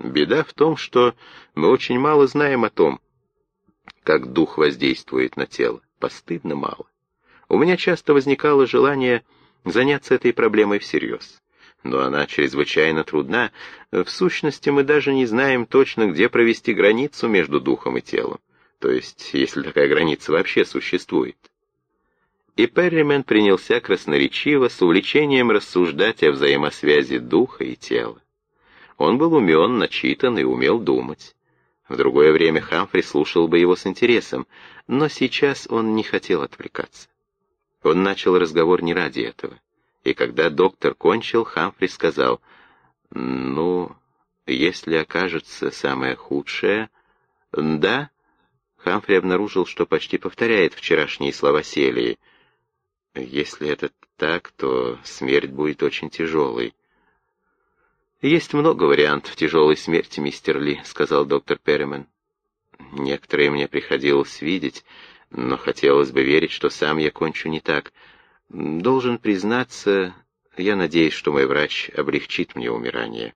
Беда в том, что мы очень мало знаем о том, как дух воздействует на тело. Постыдно мало. У меня часто возникало желание заняться этой проблемой всерьез. Но она чрезвычайно трудна. В сущности, мы даже не знаем точно, где провести границу между духом и телом. То есть, если такая граница вообще существует. И Перримен принялся красноречиво с увлечением рассуждать о взаимосвязи духа и тела. Он был умен, начитан и умел думать. В другое время Хамфри слушал бы его с интересом, но сейчас он не хотел отвлекаться. Он начал разговор не ради этого. И когда доктор кончил, Хамфри сказал, «Ну, если окажется самое худшее...» «Да?» Хамфри обнаружил, что почти повторяет вчерашние слова Селии. «Если это так, то смерть будет очень тяжелой. «Есть много вариантов тяжелой смерти, мистер Ли», — сказал доктор Перримен. «Некоторые мне приходилось видеть, но хотелось бы верить, что сам я кончу не так. Должен признаться, я надеюсь, что мой врач облегчит мне умирание».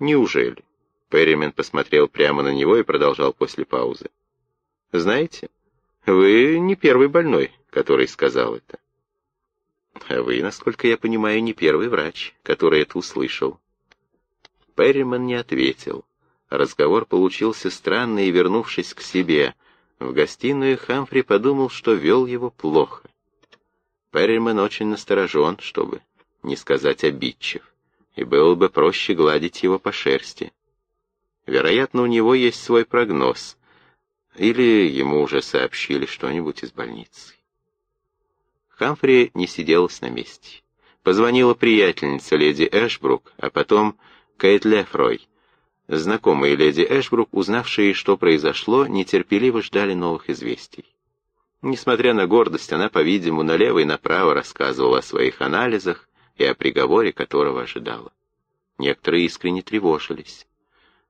«Неужели?» Перримен посмотрел прямо на него и продолжал после паузы. «Знаете, вы не первый больной, который сказал это». «А вы, насколько я понимаю, не первый врач, который это услышал», Перриман не ответил. Разговор получился странный, и, вернувшись к себе, в гостиную Хамфри подумал, что вел его плохо. Перриман очень насторожен, чтобы не сказать обидчив, и было бы проще гладить его по шерсти. Вероятно, у него есть свой прогноз, или ему уже сообщили что-нибудь из больницы. Хамфри не сиделась на месте. Позвонила приятельница леди Эшбрук, а потом Кейт Лефрой. Знакомые леди Эшбрук, узнавшие, что произошло, нетерпеливо ждали новых известий. Несмотря на гордость, она, по-видимому, налево и направо рассказывала о своих анализах и о приговоре, которого ожидала. Некоторые искренне тревожились.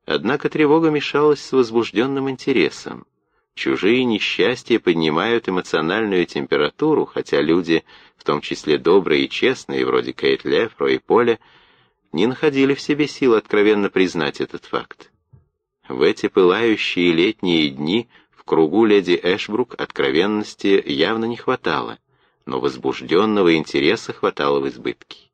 Однако тревога мешалась с возбужденным интересом. Чужие несчастья поднимают эмоциональную температуру, хотя люди, в том числе добрые и честные, вроде Кейт Лефро и Поля, не находили в себе сил откровенно признать этот факт. В эти пылающие летние дни в кругу леди Эшбрук откровенности явно не хватало, но возбужденного интереса хватало в избытке.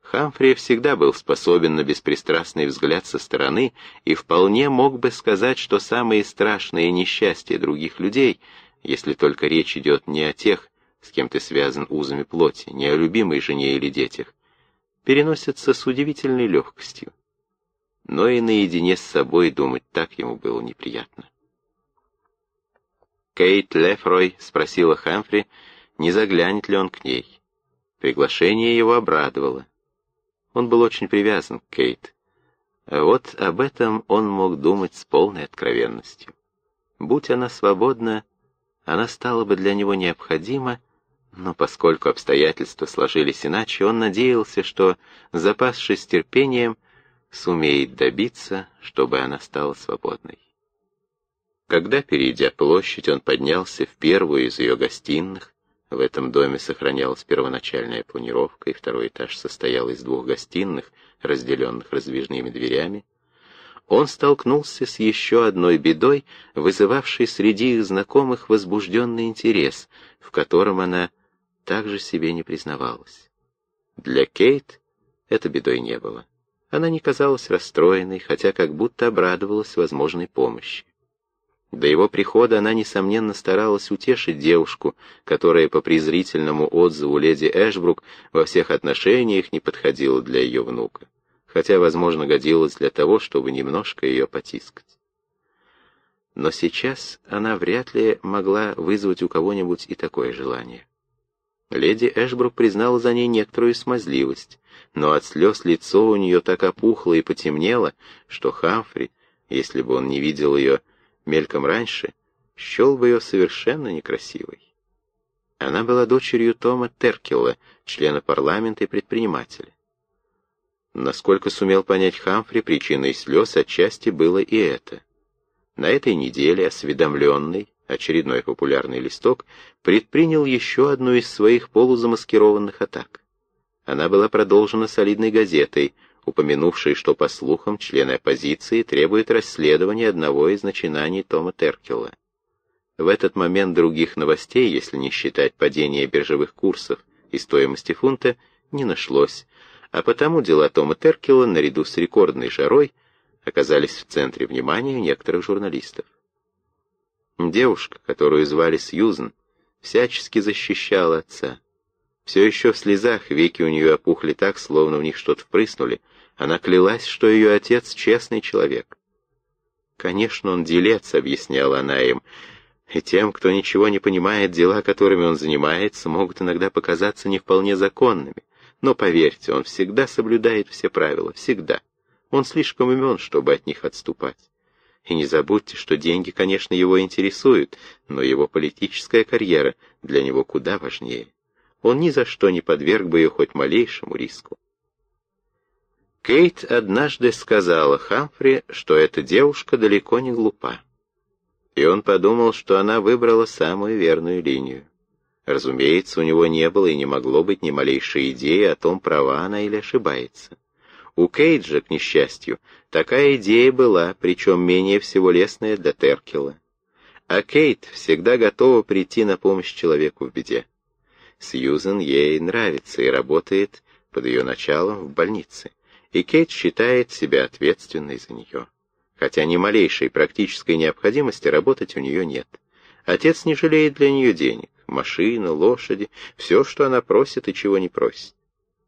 Хамфри всегда был способен на беспристрастный взгляд со стороны и вполне мог бы сказать, что самые страшные несчастья других людей, если только речь идет не о тех, с кем ты связан узами плоти, не о любимой жене или детях, переносятся с удивительной легкостью. Но и наедине с собой думать так ему было неприятно. Кейт Лефрой спросила Хамфри, не заглянет ли он к ней. Приглашение его обрадовало. Он был очень привязан к Кейт. А вот об этом он мог думать с полной откровенностью. Будь она свободна, она стала бы для него необходима, но поскольку обстоятельства сложились иначе, он надеялся, что, запасшись терпением, сумеет добиться, чтобы она стала свободной. Когда, перейдя площадь, он поднялся в первую из ее гостиных, в этом доме сохранялась первоначальная планировка, и второй этаж состоял из двух гостиных, разделенных раздвижными дверями, он столкнулся с еще одной бедой, вызывавшей среди их знакомых возбужденный интерес, в котором она также себе не признавалась. Для Кейт это бедой не было. Она не казалась расстроенной, хотя как будто обрадовалась возможной помощи. До его прихода она, несомненно, старалась утешить девушку, которая по презрительному отзыву леди Эшбрук во всех отношениях не подходила для ее внука, хотя, возможно, годилась для того, чтобы немножко ее потискать. Но сейчас она вряд ли могла вызвать у кого-нибудь и такое желание. Леди Эшбрук признала за ней некоторую смазливость, но от слез лицо у нее так опухло и потемнело, что Хамфри, если бы он не видел ее мельком раньше, счел бы ее совершенно некрасивой. Она была дочерью Тома Теркелла, члена парламента и предпринимателя. Насколько сумел понять Хамфри, причиной слез отчасти было и это. На этой неделе, осведомленный, очередной популярный листок, предпринял еще одну из своих полузамаскированных атак. Она была продолжена солидной газетой, упомянувший, что, по слухам, члены оппозиции требуют расследования одного из начинаний Тома Теркела. В этот момент других новостей, если не считать падения биржевых курсов и стоимости фунта, не нашлось, а потому дела Тома Теркела, наряду с рекордной жарой, оказались в центре внимания некоторых журналистов. Девушка, которую звали Сьюзен, всячески защищала отца. Все еще в слезах веки у нее опухли так, словно в них что-то впрыснули. Она клялась, что ее отец честный человек. «Конечно, он делец», — объясняла она им, — «и тем, кто ничего не понимает, дела, которыми он занимается, могут иногда показаться не вполне законными. Но поверьте, он всегда соблюдает все правила, всегда. Он слишком умен, чтобы от них отступать. И не забудьте, что деньги, конечно, его интересуют, но его политическая карьера для него куда важнее он ни за что не подверг бы ее хоть малейшему риску. Кейт однажды сказала Хамфри, что эта девушка далеко не глупа. И он подумал, что она выбрала самую верную линию. Разумеется, у него не было и не могло быть ни малейшей идеи о том, права она или ошибается. У Кейт же, к несчастью, такая идея была, причем менее всего лестная для Теркела. А Кейт всегда готова прийти на помощь человеку в беде. Сьюзен ей нравится и работает под ее началом в больнице, и Кейт считает себя ответственной за нее. Хотя ни малейшей практической необходимости работать у нее нет. Отец не жалеет для нее денег, машины, лошади, все, что она просит и чего не просит.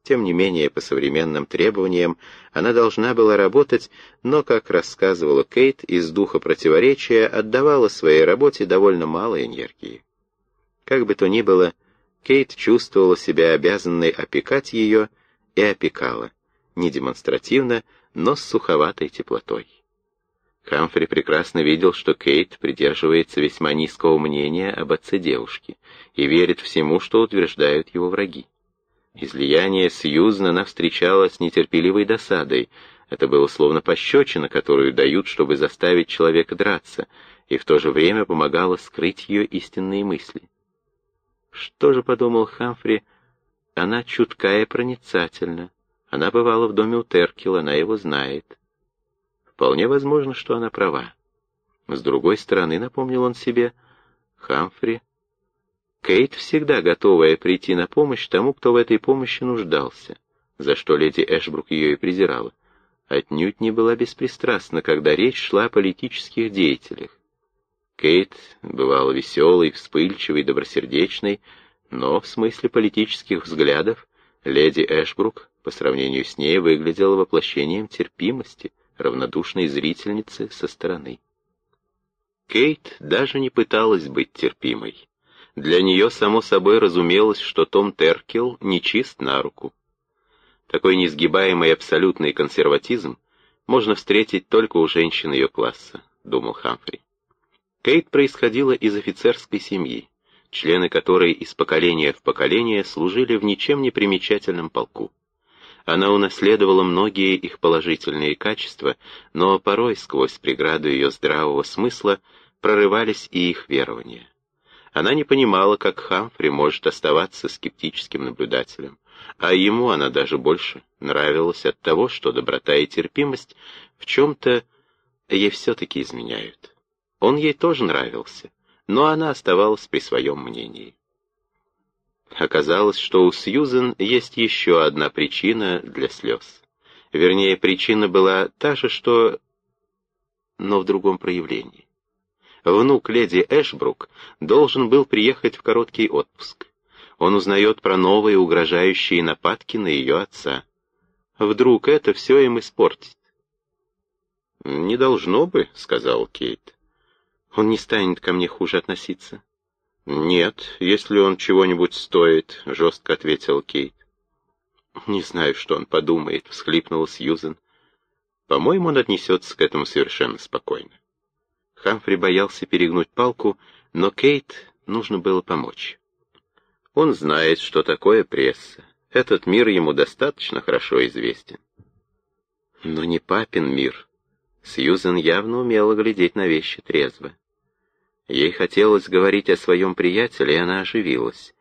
Тем не менее, по современным требованиям, она должна была работать, но, как рассказывала Кейт, из духа противоречия отдавала своей работе довольно мало энергии. Как бы то ни было, Кейт чувствовала себя обязанной опекать ее и опекала, не демонстративно, но с суховатой теплотой. Хамфри прекрасно видел, что Кейт придерживается весьма низкого мнения об отце девушки и верит всему, что утверждают его враги. Излияние Сьюзна она встречала с нетерпеливой досадой. Это было словно пощечина, которую дают, чтобы заставить человека драться, и в то же время помогало скрыть ее истинные мысли. Что же, подумал Хамфри, она чуткая и проницательна. Она бывала в доме у Теркила, она его знает. Вполне возможно, что она права. С другой стороны, напомнил он себе, Хамфри, Кейт всегда готовая прийти на помощь тому, кто в этой помощи нуждался, за что леди Эшбрук ее и презирала. Отнюдь не была беспристрастна, когда речь шла о политических деятелях. Кейт бывала веселой, вспыльчивой, добросердечной, но в смысле политических взглядов леди Эшбрук по сравнению с ней выглядела воплощением терпимости, равнодушной зрительницы со стороны. Кейт даже не пыталась быть терпимой. Для нее, само собой, разумелось, что Том Теркел нечист на руку. Такой несгибаемый абсолютный консерватизм можно встретить только у женщин ее класса, думал Хамфри. Кейт происходила из офицерской семьи, члены которой из поколения в поколение служили в ничем не примечательном полку. Она унаследовала многие их положительные качества, но порой сквозь преграду ее здравого смысла прорывались и их верования. Она не понимала, как Хамфри может оставаться скептическим наблюдателем, а ему она даже больше нравилась от того, что доброта и терпимость в чем-то ей все-таки изменяют. Он ей тоже нравился, но она оставалась при своем мнении. Оказалось, что у Сьюзен есть еще одна причина для слез. Вернее, причина была та же, что... но в другом проявлении. Внук леди Эшбрук должен был приехать в короткий отпуск. Он узнает про новые угрожающие нападки на ее отца. Вдруг это все им испортит? «Не должно бы», — сказал Кейт. Он не станет ко мне хуже относиться. «Нет, если он чего-нибудь стоит», — жестко ответил Кейт. «Не знаю, что он подумает», — всхлипнула Сьюзен. «По-моему, он отнесется к этому совершенно спокойно». Хамфри боялся перегнуть палку, но Кейт нужно было помочь. Он знает, что такое пресса. Этот мир ему достаточно хорошо известен. Но не папин мир. Сьюзен явно умела глядеть на вещи трезво. Ей хотелось говорить о своем приятеле, и она оживилась.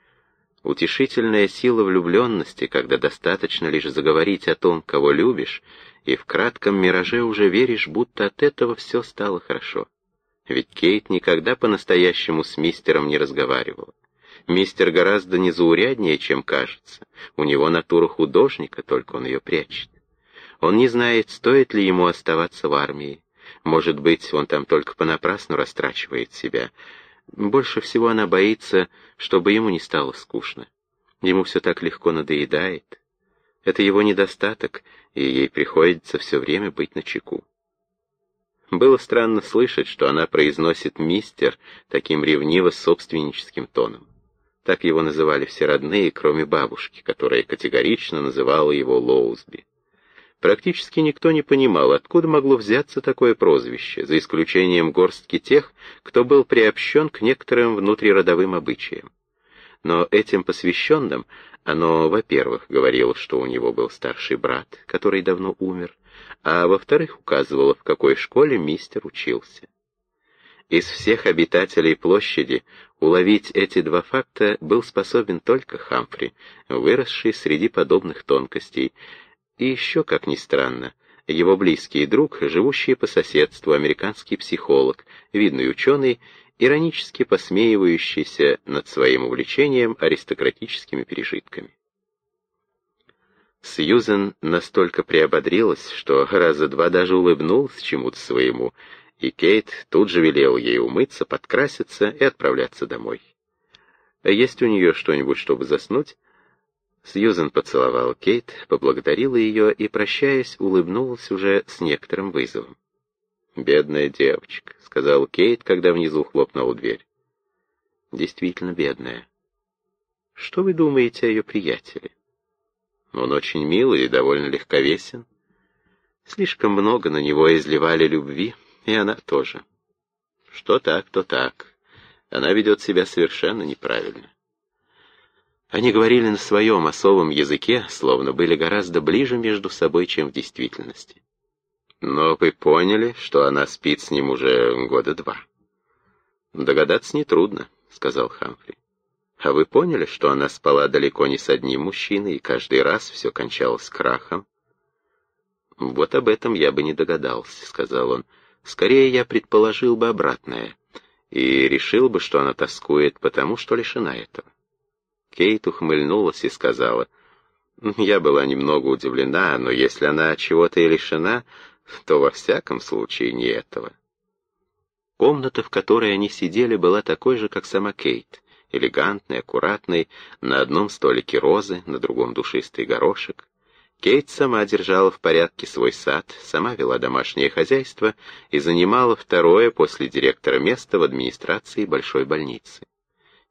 Утешительная сила влюбленности, когда достаточно лишь заговорить о том, кого любишь, и в кратком мираже уже веришь, будто от этого все стало хорошо. Ведь Кейт никогда по-настоящему с мистером не разговаривала. Мистер гораздо незауряднее, чем кажется. У него натура художника, только он ее прячет. Он не знает, стоит ли ему оставаться в армии. Может быть, он там только понапрасну растрачивает себя. Больше всего она боится, чтобы ему не стало скучно. Ему все так легко надоедает. Это его недостаток, и ей приходится все время быть на чеку. Было странно слышать, что она произносит «мистер» таким ревниво-собственническим тоном. Так его называли все родные, кроме бабушки, которая категорично называла его Лоузби. Практически никто не понимал, откуда могло взяться такое прозвище, за исключением горстки тех, кто был приобщен к некоторым внутриродовым обычаям. Но этим посвященным оно, во-первых, говорило, что у него был старший брат, который давно умер, а во-вторых, указывало, в какой школе мистер учился. Из всех обитателей площади уловить эти два факта был способен только Хамфри, выросший среди подобных тонкостей, и еще, как ни странно, его близкий друг, живущий по соседству американский психолог, видный ученый, иронически посмеивающийся над своим увлечением аристократическими пережитками. Сьюзен настолько приободрилась, что раза два даже улыбнулась чему-то своему, и Кейт тут же велел ей умыться, подкраситься и отправляться домой. «Есть у нее что-нибудь, чтобы заснуть?» Сьюзен поцеловал Кейт, поблагодарила ее и, прощаясь, улыбнулась уже с некоторым вызовом. «Бедная девочка», — сказал Кейт, когда внизу хлопнула дверь. «Действительно бедная. Что вы думаете о ее приятеле?» «Он очень милый и довольно легковесен. Слишком много на него изливали любви, и она тоже. Что так, то так. Она ведет себя совершенно неправильно. Они говорили на своем особом языке, словно были гораздо ближе между собой, чем в действительности. Но вы поняли, что она спит с ним уже года два. Догадаться нетрудно, сказал Хамфри. А вы поняли, что она спала далеко не с одним мужчиной, и каждый раз все кончалось крахом? Вот об этом я бы не догадался, сказал он. Скорее я предположил бы обратное и решил бы, что она тоскует, потому что лишена этого. Кейт ухмыльнулась и сказала, «Я была немного удивлена, но если она чего-то и лишена, то во всяком случае не этого». Комната, в которой они сидели, была такой же, как сама Кейт, элегантной, аккуратной, на одном столике розы, на другом душистый горошек. Кейт сама держала в порядке свой сад, сама вела домашнее хозяйство и занимала второе после директора место в администрации большой больницы.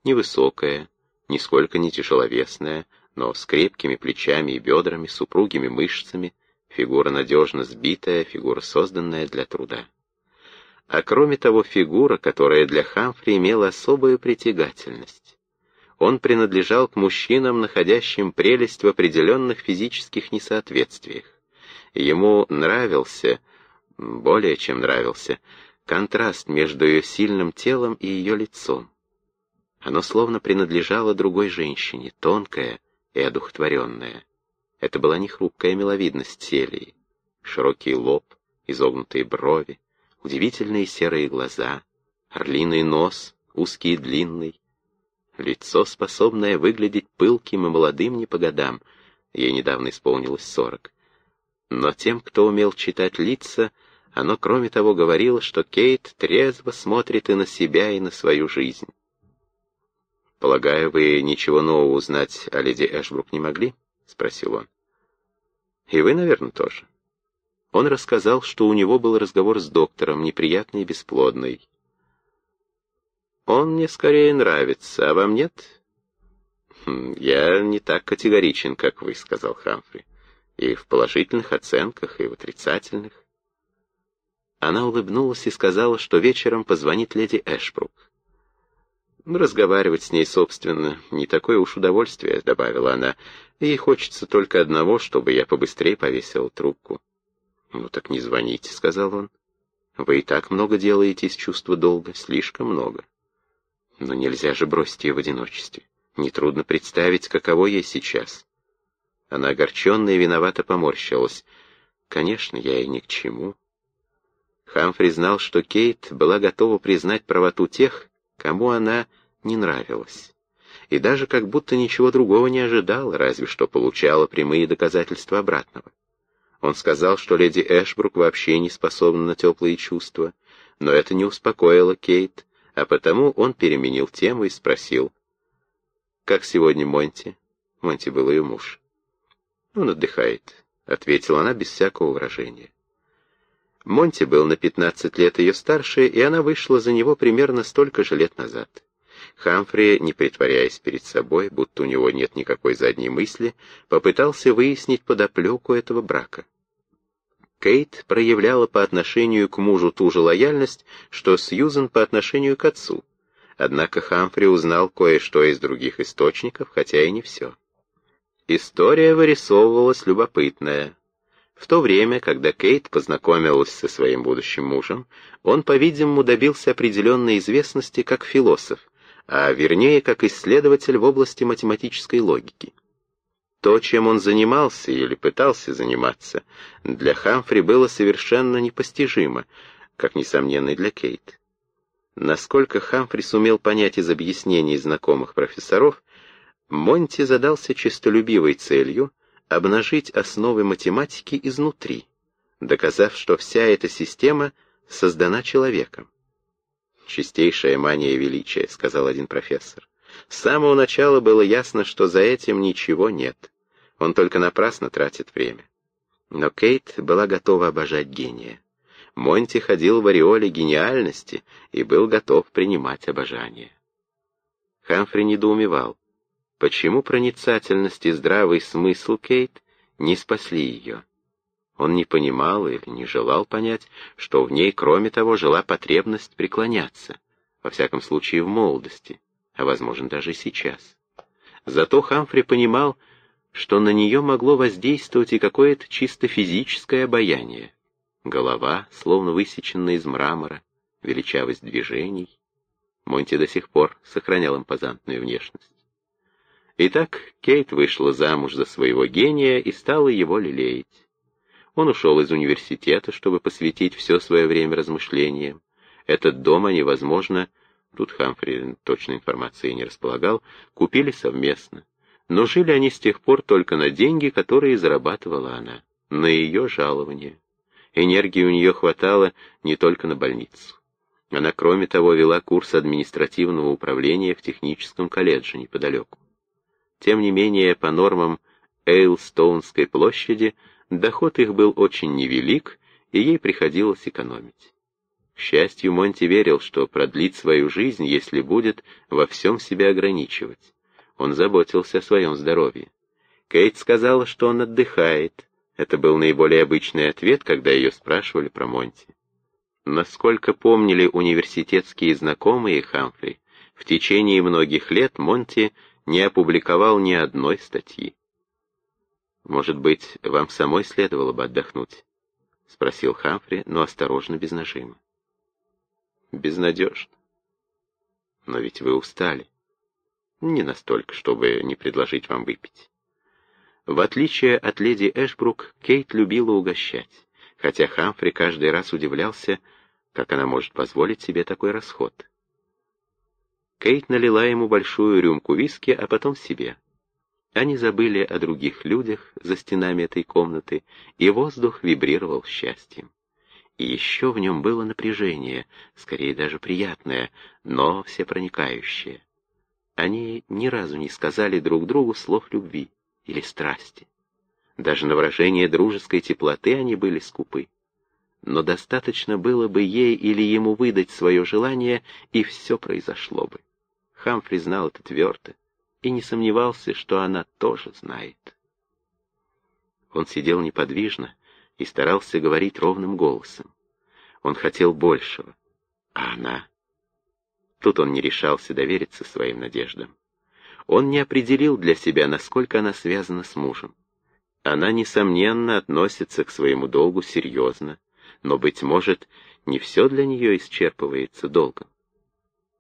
Невысокая, нисколько не тяжеловесная, но с крепкими плечами и бедрами, с упругими мышцами, фигура надежно сбитая, фигура созданная для труда. А кроме того, фигура, которая для Хамфри имела особую притягательность. Он принадлежал к мужчинам, находящим прелесть в определенных физических несоответствиях. Ему нравился, более чем нравился, контраст между ее сильным телом и ее лицом. Оно словно принадлежало другой женщине, тонкое и одухотворенное. Это была не хрупкая миловидность Селии. Широкий лоб, изогнутые брови, удивительные серые глаза, орлиный нос, узкий и длинный. Лицо, способное выглядеть пылким и молодым не по годам, ей недавно исполнилось сорок. Но тем, кто умел читать лица, оно, кроме того, говорило, что Кейт трезво смотрит и на себя, и на свою жизнь. «Полагаю, вы ничего нового узнать о леди Эшбрук не могли?» — спросил он. «И вы, наверное, тоже». Он рассказал, что у него был разговор с доктором, неприятный и бесплодный. «Он мне скорее нравится, а вам нет?» «Хм, «Я не так категоричен, как вы», — сказал Хамфри. «И в положительных оценках, и в отрицательных». Она улыбнулась и сказала, что вечером позвонит леди Эшбрук. Разговаривать с ней, собственно, не такое уж удовольствие, — добавила она. Ей хочется только одного, чтобы я побыстрее повесил трубку. «Ну так не звоните», — сказал он. «Вы и так много делаете из чувства долга, слишком много. Но нельзя же бросить ее в одиночестве. Нетрудно представить, каково ей сейчас. Она огорченно и виновато поморщилась. Конечно, я и ни к чему. Хамфри знал, что Кейт была готова признать правоту тех, кому она не нравилась. И даже как будто ничего другого не ожидала, разве что получала прямые доказательства обратного. Он сказал, что леди Эшбрук вообще не способна на теплые чувства, но это не успокоило Кейт, а потому он переменил тему и спросил, «Как сегодня Монти?» Монти был ее муж. «Он отдыхает», — ответила она без всякого выражения. Монти был на пятнадцать лет ее старше, и она вышла за него примерно столько же лет назад. Хамфри, не притворяясь перед собой, будто у него нет никакой задней мысли, попытался выяснить подоплеку этого брака. Кейт проявляла по отношению к мужу ту же лояльность, что Сьюзен по отношению к отцу, Однако Хамфри узнал кое-что из других источников, хотя и не все. История вырисовывалась любопытная. В то время, когда Кейт познакомилась со своим будущим мужем, он, по-видимому, добился определенной известности как философ, а вернее, как исследователь в области математической логики. То, чем он занимался или пытался заниматься, для Хамфри было совершенно непостижимо, как, несомненно, и для Кейт. Насколько Хамфри сумел понять из объяснений знакомых профессоров, Монти задался честолюбивой целью обнажить основы математики изнутри, доказав, что вся эта система создана человеком. «Чистейшая мания величия», — сказал один профессор. С самого начала было ясно, что за этим ничего нет. Он только напрасно тратит время. Но Кейт была готова обожать гения. Монти ходил в ореоле гениальности и был готов принимать обожание. Хамфри недоумевал, почему проницательность и здравый смысл Кейт не спасли ее. Он не понимал или не желал понять, что в ней, кроме того, жила потребность преклоняться, во всяком случае в молодости, а, возможно, даже сейчас. Зато Хамфри понимал, что на нее могло воздействовать и какое-то чисто физическое обаяние. Голова, словно высеченная из мрамора, величавость движений. Монти до сих пор сохранял импозантную внешность. Итак, Кейт вышла замуж за своего гения и стала его лелеять. Он ушел из университета, чтобы посвятить все свое время размышлениям. Этот дом они, возможно, тут Хамфри точной информации не располагал, купили совместно. Но жили они с тех пор только на деньги, которые зарабатывала она, на ее жалование. Энергии у нее хватало не только на больницу. Она, кроме того, вела курс административного управления в техническом колледже неподалеку. Тем не менее, по нормам Эйлстоунской площади, доход их был очень невелик, и ей приходилось экономить. К счастью, Монти верил, что продлит свою жизнь, если будет во всем себя ограничивать. Он заботился о своем здоровье. Кейт сказала, что он отдыхает, это был наиболее обычный ответ, когда ее спрашивали про Монти. Насколько помнили университетские знакомые Хамфри, в течение многих лет Монти не опубликовал ни одной статьи. «Может быть, вам самой следовало бы отдохнуть?» — спросил Хамфри, но осторожно, без нажима. «Безнадежно. Но ведь вы устали. Не настолько, чтобы не предложить вам выпить». В отличие от леди Эшбрук, Кейт любила угощать, хотя Хамфри каждый раз удивлялся, как она может позволить себе такой расход. Кейт налила ему большую рюмку виски, а потом себе. Они забыли о других людях за стенами этой комнаты, и воздух вибрировал счастьем. И еще в нем было напряжение, скорее даже приятное, но всепроникающее. Они ни разу не сказали друг другу слов любви или страсти. Даже на выражение дружеской теплоты они были скупы. Но достаточно было бы ей или ему выдать свое желание, и все произошло бы. Хамфри знал это твердо и не сомневался, что она тоже знает. Он сидел неподвижно и старался говорить ровным голосом. Он хотел большего, а она... Тут он не решался довериться своим надеждам. Он не определил для себя, насколько она связана с мужем. Она, несомненно, относится к своему долгу серьезно, но, быть может, не все для нее исчерпывается долгом.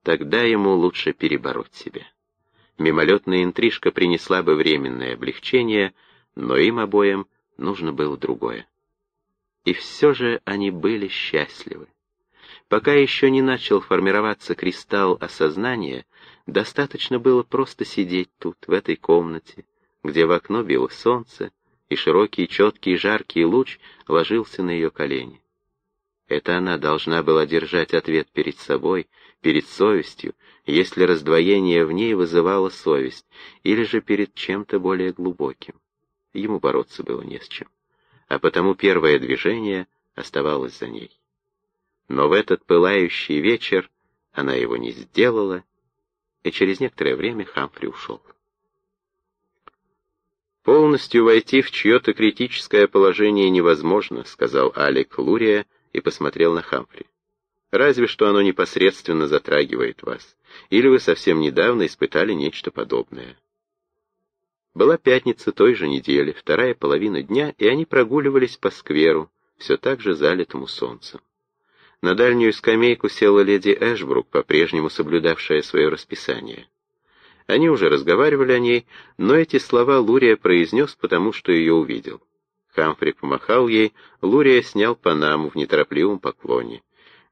Тогда ему лучше перебороть себя. Мимолетная интрижка принесла бы временное облегчение, но им обоим нужно было другое. И все же они были счастливы. Пока еще не начал формироваться кристалл осознания, достаточно было просто сидеть тут, в этой комнате, где в окно било солнце, и широкий, четкий, жаркий луч ложился на ее колени. Это она должна была держать ответ перед собой, перед совестью, если раздвоение в ней вызывало совесть, или же перед чем-то более глубоким. Ему бороться было не с чем. А потому первое движение оставалось за ней. Но в этот пылающий вечер она его не сделала, и через некоторое время Хамфри ушел. «Полностью войти в чье-то критическое положение невозможно», — сказал Алик Лурия и посмотрел на Хамфри. «Разве что оно непосредственно затрагивает вас, или вы совсем недавно испытали нечто подобное». Была пятница той же недели, вторая половина дня, и они прогуливались по скверу, все так же залитому солнцем. На дальнюю скамейку села леди Эшбрук, по-прежнему соблюдавшая свое расписание. Они уже разговаривали о ней, но эти слова Лурия произнес, потому что ее увидел. Хамфри помахал ей, Лурия снял панаму в неторопливом поклоне.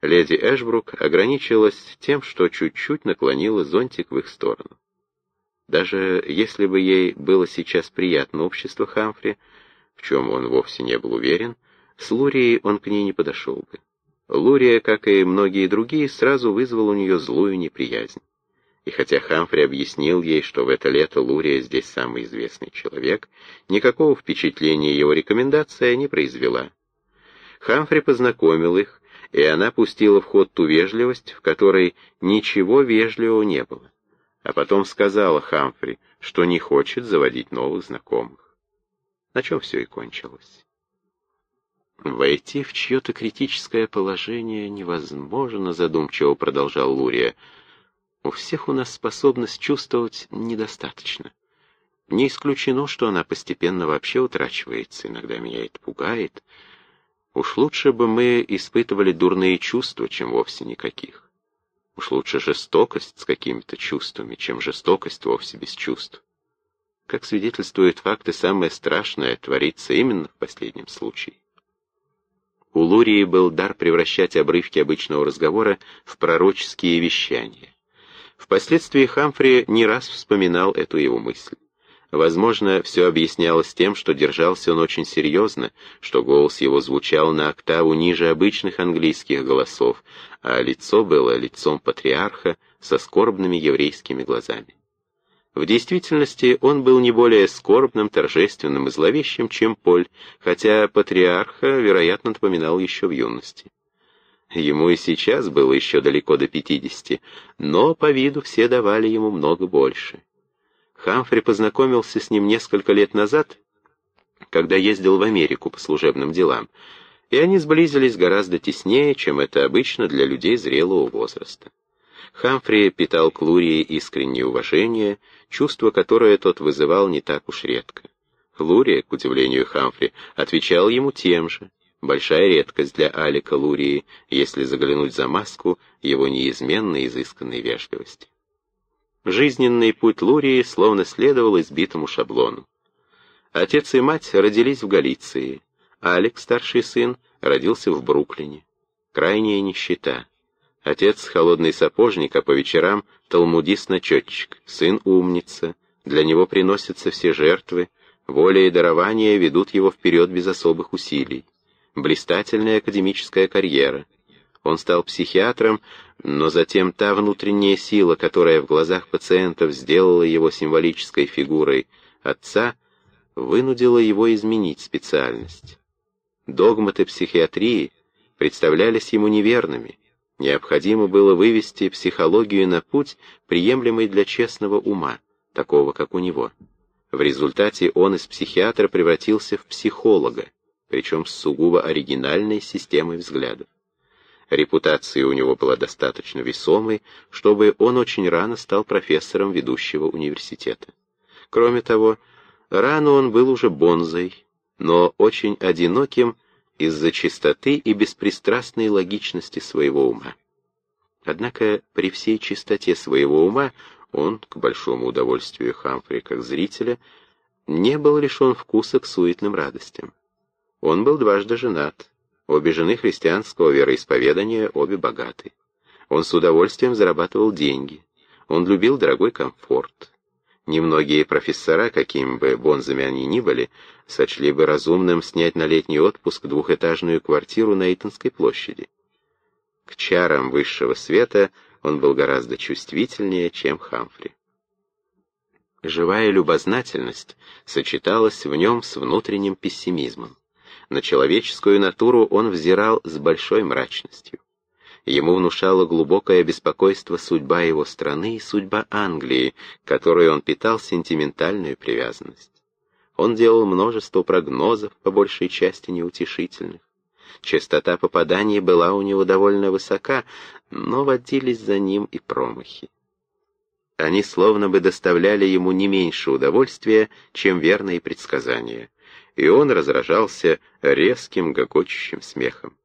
Леди Эшбрук ограничилась тем, что чуть-чуть наклонила зонтик в их сторону. Даже если бы ей было сейчас приятно общество Хамфри, в чем он вовсе не был уверен, с Лурией он к ней не подошел бы. Лурия, как и многие другие, сразу вызвал у нее злую неприязнь. И хотя Хамфри объяснил ей, что в это лето Лурия здесь самый известный человек, никакого впечатления его рекомендация не произвела. Хамфри познакомил их, и она пустила в ход ту вежливость, в которой ничего вежливого не было. А потом сказала Хамфри, что не хочет заводить новых знакомых. На чем все и кончилось. «Войти в чье-то критическое положение невозможно», — задумчиво продолжал Лурия, — у всех у нас способность чувствовать недостаточно. Не исключено, что она постепенно вообще утрачивается, иногда меня это пугает. Уж лучше бы мы испытывали дурные чувства, чем вовсе никаких. Уж лучше жестокость с какими-то чувствами, чем жестокость вовсе без чувств. Как свидетельствуют факты, самое страшное творится именно в последнем случае. У Лурии был дар превращать обрывки обычного разговора в пророческие вещания. Впоследствии Хамфри не раз вспоминал эту его мысль. Возможно, все объяснялось тем, что держался он очень серьезно, что голос его звучал на октаву ниже обычных английских голосов, а лицо было лицом патриарха со скорбными еврейскими глазами. В действительности он был не более скорбным, торжественным и зловещим, чем Поль, хотя патриарха, вероятно, напоминал еще в юности. Ему и сейчас было еще далеко до пятидесяти, но по виду все давали ему много больше. Хамфри познакомился с ним несколько лет назад, когда ездил в Америку по служебным делам, и они сблизились гораздо теснее, чем это обычно для людей зрелого возраста. Хамфри питал к Лурии искреннее уважение, чувство, которое тот вызывал не так уж редко. Лурия, к удивлению Хамфри, отвечал ему тем же, Большая редкость для Алика Лурии, если заглянуть за маску его неизменной изысканной вежливости. Жизненный путь Лурии словно следовал избитому шаблону. Отец и мать родились в Галиции, Алик, старший сын, родился в Бруклине. Крайняя нищета. Отец холодный сапожник, а по вечерам талмудист-начетчик, сын умница. Для него приносятся все жертвы, воля и дарование ведут его вперед без особых усилий блистательная академическая карьера. Он стал психиатром, но затем та внутренняя сила, которая в глазах пациентов сделала его символической фигурой отца, вынудила его изменить специальность. Догматы психиатрии представлялись ему неверными. Необходимо было вывести психологию на путь, приемлемый для честного ума, такого, как у него. В результате он из психиатра превратился в психолога причем с сугубо оригинальной системой взглядов. Репутация у него была достаточно весомой, чтобы он очень рано стал профессором ведущего университета. Кроме того, рано он был уже бонзой, но очень одиноким из-за чистоты и беспристрастной логичности своего ума. Однако при всей чистоте своего ума Он, к большому удовольствию Хамфри как зрителя, не был лишен вкуса к суетным радостям. Он был дважды женат, обе жены христианского вероисповедания, обе богаты. Он с удовольствием зарабатывал деньги. Он любил дорогой комфорт. Немногие профессора, какими бы бонзами они ни были, сочли бы разумным снять на летний отпуск двухэтажную квартиру на Итонской площади. К чарам высшего света он был гораздо чувствительнее, чем Хамфри. Живая любознательность сочеталась в нем с внутренним пессимизмом. На человеческую натуру он взирал с большой мрачностью. Ему внушало глубокое беспокойство судьба его страны и судьба Англии, к которой он питал сентиментальную привязанность. Он делал множество прогнозов, по большей части неутешительных. Частота попаданий была у него довольно высока, но водились за ним и промахи. Они словно бы доставляли ему не меньше удовольствия, чем верные предсказания, и он разражался резким, гогочущим смехом.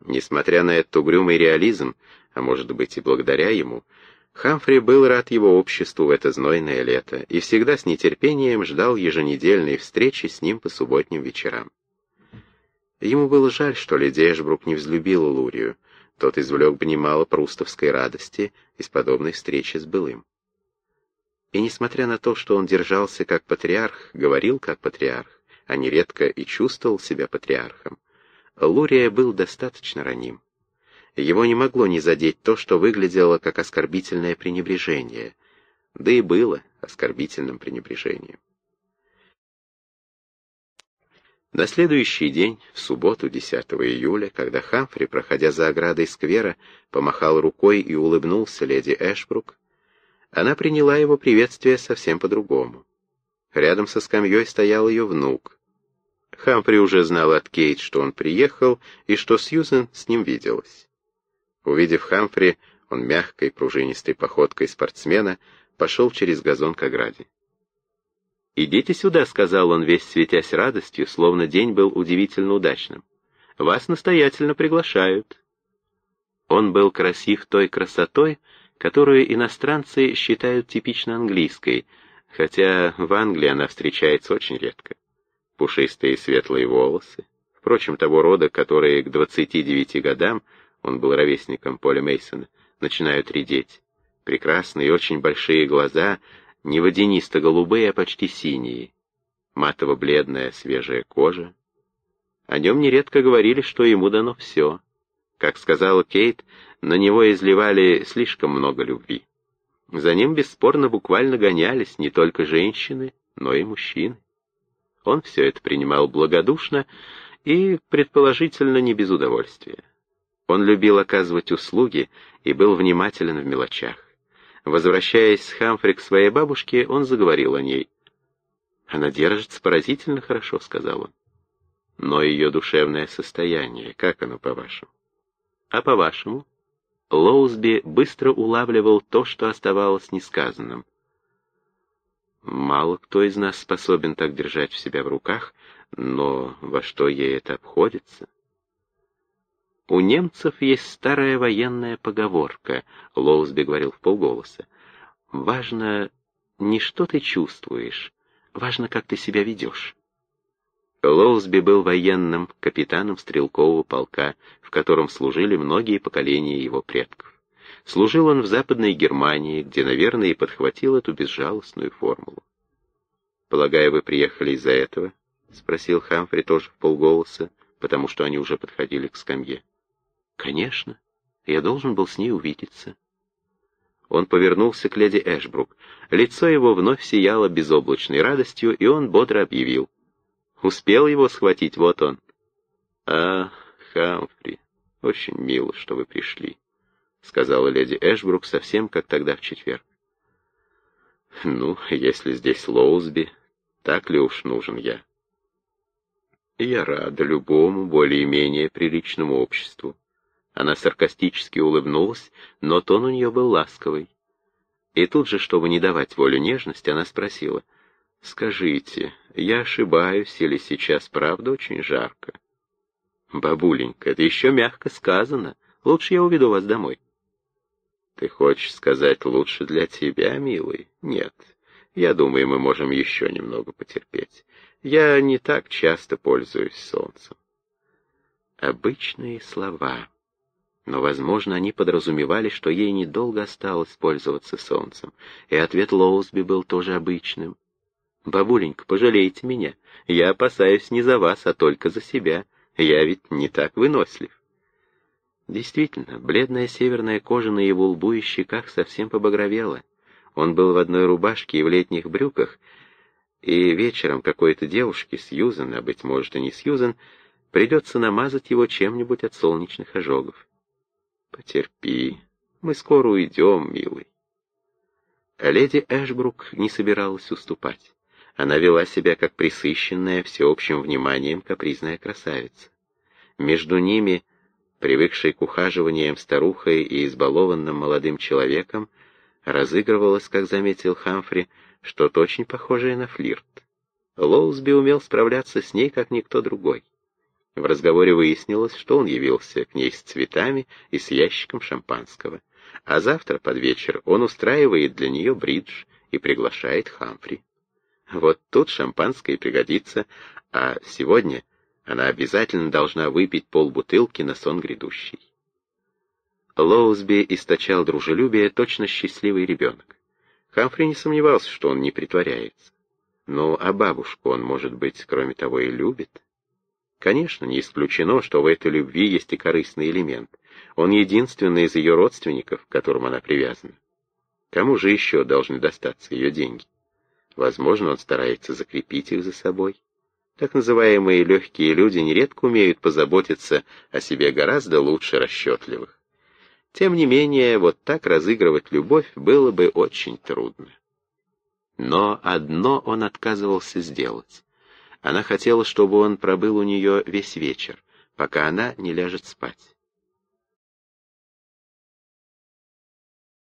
Несмотря на этот угрюмый реализм, а может быть и благодаря ему, Хамфри был рад его обществу в это знойное лето и всегда с нетерпением ждал еженедельной встречи с ним по субботним вечерам. Ему было жаль, что леди Эшбрук не взлюбила Лурию, тот извлек бы немало прустовской радости из подобной встречи с былым. И несмотря на то, что он держался как патриарх, говорил как патриарх, а нередко и чувствовал себя патриархом, Лурия был достаточно раним. Его не могло не задеть то, что выглядело как оскорбительное пренебрежение, да и было оскорбительным пренебрежением. На следующий день, в субботу, 10 июля, когда Хамфри, проходя за оградой сквера, помахал рукой и улыбнулся леди Эшбрук, она приняла его приветствие совсем по-другому. Рядом со скамьей стоял ее внук. Хамфри уже знал от Кейт, что он приехал, и что Сьюзен с ним виделась. Увидев Хамфри, он мягкой, пружинистой походкой спортсмена пошел через газон к ограде. «Идите сюда», — сказал он, весь светясь радостью, словно день был удивительно удачным. «Вас настоятельно приглашают». Он был красив той красотой, которую иностранцы считают типично английской, хотя в Англии она встречается очень редко. Пушистые светлые волосы, впрочем, того рода, которые к 29 годам, он был ровесником Поля Мейсона, начинают редеть. Прекрасные очень большие глаза — не водянисто-голубые, а почти синие. Матово-бледная свежая кожа. О нем нередко говорили, что ему дано все. Как сказала Кейт, на него изливали слишком много любви. За ним бесспорно буквально гонялись не только женщины, но и мужчины. Он все это принимал благодушно и, предположительно, не без удовольствия. Он любил оказывать услуги и был внимателен в мелочах. Возвращаясь с Хамфри к своей бабушке, он заговорил о ней. «Она держится поразительно хорошо», — сказал он. «Но ее душевное состояние, как оно, по-вашему?» «А по-вашему?» Лоузби быстро улавливал то, что оставалось несказанным. «Мало кто из нас способен так держать себя в руках, но во что ей это обходится?» У немцев есть старая военная поговорка, Лоусби говорил в полголоса. Важно не что ты чувствуешь, важно, как ты себя ведешь. Лоусби был военным капитаном стрелкового полка, в котором служили многие поколения его предков. Служил он в Западной Германии, где, наверное, и подхватил эту безжалостную формулу. «Полагаю, вы приехали из-за этого?» — спросил Хамфри тоже в полголоса, потому что они уже подходили к скамье. «Конечно. Я должен был с ней увидеться». Он повернулся к леди Эшбрук. Лицо его вновь сияло безоблачной радостью, и он бодро объявил. «Успел его схватить, вот он». «А, Хамфри, очень мило, что вы пришли», — сказала леди Эшбрук совсем как тогда в четверг. «Ну, если здесь Лоузби, так ли уж нужен я?» «Я рада любому более-менее приличному обществу. Она саркастически улыбнулась, но тон у нее был ласковый. И тут же, чтобы не давать волю нежности, она спросила, «Скажите, я ошибаюсь или сейчас правда очень жарко?» «Бабуленька, это еще мягко сказано. Лучше я уведу вас домой». Ты хочешь сказать лучше для тебя, милый? Нет. Я думаю, мы можем еще немного потерпеть. Я не так часто пользуюсь солнцем. Обычные слова. Но, возможно, они подразумевали, что ей недолго осталось пользоваться солнцем, и ответ Лоусби был тоже обычным. «Бабуленька, пожалейте меня. Я опасаюсь не за вас, а только за себя. Я ведь не так вынослив». Действительно, бледная северная кожа на его лбу и щеках совсем побагровела. Он был в одной рубашке и в летних брюках, и вечером какой-то девушке, Сьюзен, а быть может и не Сьюзен, придется намазать его чем-нибудь от солнечных ожогов. Потерпи, мы скоро уйдем, милый. А леди Эшбрук не собиралась уступать. Она вела себя как присыщенная всеобщим вниманием капризная красавица. Между ними, привыкшей к ухаживаниям старухой и избалованным молодым человеком, разыгрывалось, как заметил Хамфри, что-то очень похожее на флирт. Лоусби умел справляться с ней, как никто другой. В разговоре выяснилось, что он явился к ней с цветами и с ящиком шампанского, а завтра под вечер он устраивает для нее бридж и приглашает Хамфри. Вот тут шампанское пригодится, а сегодня она обязательно должна выпить полбутылки на сон грядущий. Лоусби источал дружелюбие, точно счастливый ребенок. Хамфри не сомневался, что он не притворяется. Ну, а бабушку он, может быть, кроме того, и любит? Конечно, не исключено, что в этой любви есть и корыстный элемент. Он единственный из ее родственников, к которым она привязана. Кому же еще должны достаться ее деньги? Возможно, он старается закрепить их за собой. Так называемые легкие люди нередко умеют позаботиться о себе гораздо лучше расчетливых. Тем не менее, вот так разыгрывать любовь было бы очень трудно. Но одно он отказывался сделать. Она хотела, чтобы он пробыл у нее весь вечер, пока она не ляжет спать.